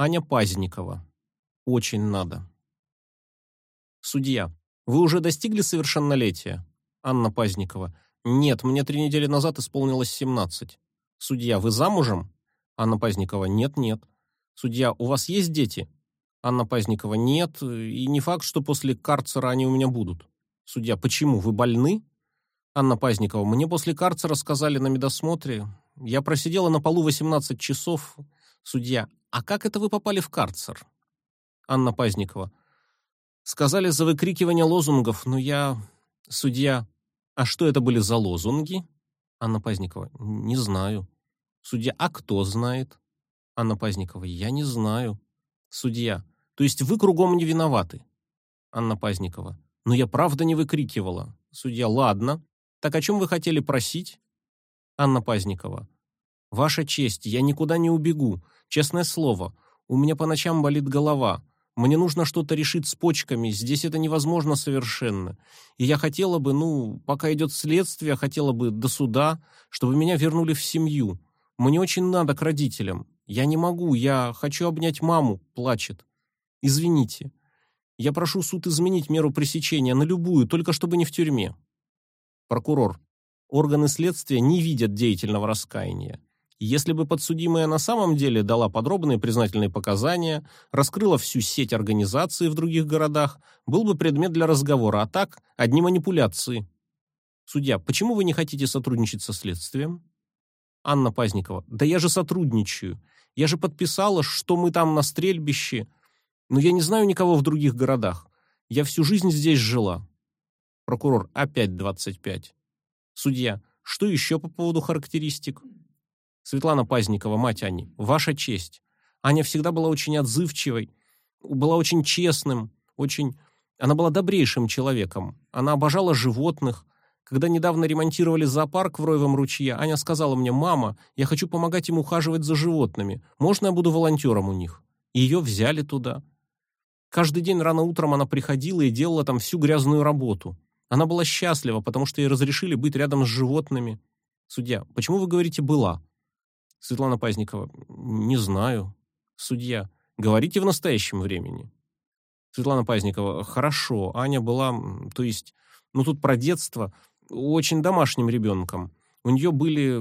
Аня Пазникова. Очень надо. Судья. Вы уже достигли совершеннолетия? Анна Пазникова. Нет, мне три недели назад исполнилось 17. Судья. Вы замужем? Анна Пазникова. Нет, нет. Судья. У вас есть дети? Анна Пазникова. Нет, и не факт, что после карцера они у меня будут. Судья. Почему? Вы больны? Анна Пазникова. Мне после карцера сказали на медосмотре. Я просидела на полу 18 часов. Судья. А как это вы попали в карцер? Анна Пазникова. Сказали за выкрикивание лозунгов, но я... Судья. А что это были за лозунги? Анна Пазникова. Не знаю. Судья. А кто знает? Анна Пазникова. Я не знаю. Судья. То есть вы кругом не виноваты? Анна Пазникова. Но я правда не выкрикивала. Судья. Ладно. Так о чем вы хотели просить? Анна Пазникова. Ваша честь, я никуда не убегу. Честное слово, у меня по ночам болит голова. Мне нужно что-то решить с почками, здесь это невозможно совершенно. И я хотела бы, ну, пока идет следствие, хотела бы до суда, чтобы меня вернули в семью. Мне очень надо к родителям. Я не могу, я хочу обнять маму, плачет. Извините. Я прошу суд изменить меру пресечения на любую, только чтобы не в тюрьме. Прокурор. Органы следствия не видят деятельного раскаяния. Если бы подсудимая на самом деле дала подробные признательные показания, раскрыла всю сеть организаций в других городах, был бы предмет для разговора, а так одни манипуляции. Судья, почему вы не хотите сотрудничать со следствием? Анна Пазникова, да я же сотрудничаю. Я же подписала, что мы там на стрельбище. Но я не знаю никого в других городах. Я всю жизнь здесь жила. Прокурор, опять 25. Судья, что еще по поводу характеристик? Светлана Пазникова, мать Ани, ваша честь. Аня всегда была очень отзывчивой, была очень честным, очень... Она была добрейшим человеком. Она обожала животных. Когда недавно ремонтировали зоопарк в Роевом ручье, Аня сказала мне, «Мама, я хочу помогать им ухаживать за животными. Можно я буду волонтером у них?» Ее взяли туда. Каждый день рано утром она приходила и делала там всю грязную работу. Она была счастлива, потому что ей разрешили быть рядом с животными. Судья, почему вы говорите «была»? Светлана Пазникова, не знаю. Судья, говорите в настоящем времени. Светлана Пазникова, хорошо, Аня была, то есть, ну тут про детство, очень домашним ребенком. У нее были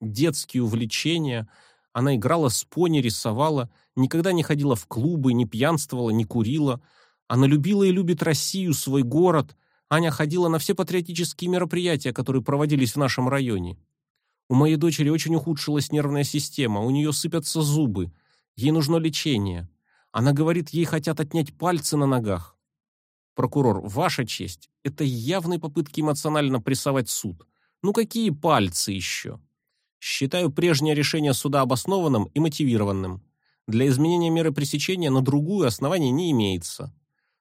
детские увлечения, она играла с пони, рисовала, никогда не ходила в клубы, не пьянствовала, не курила. Она любила и любит Россию, свой город. Аня ходила на все патриотические мероприятия, которые проводились в нашем районе. У моей дочери очень ухудшилась нервная система, у нее сыпятся зубы. Ей нужно лечение. Она говорит, ей хотят отнять пальцы на ногах. Прокурор, ваша честь, это явные попытки эмоционально прессовать суд. Ну какие пальцы еще? Считаю прежнее решение суда обоснованным и мотивированным. Для изменения меры пресечения на другую основание не имеется.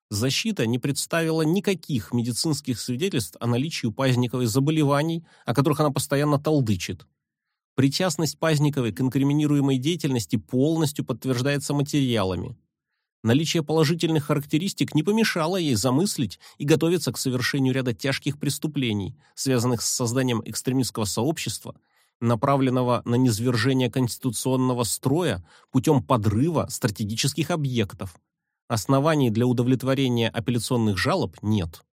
Защита не представила никаких медицинских свидетельств о наличии у Пазниковой заболеваний, о которых она постоянно толдычит. Причастность Пазниковой к инкриминируемой деятельности полностью подтверждается материалами. Наличие положительных характеристик не помешало ей замыслить и готовиться к совершению ряда тяжких преступлений, связанных с созданием экстремистского сообщества, направленного на низвержение конституционного строя путем подрыва стратегических объектов, Оснований для удовлетворения апелляционных жалоб нет.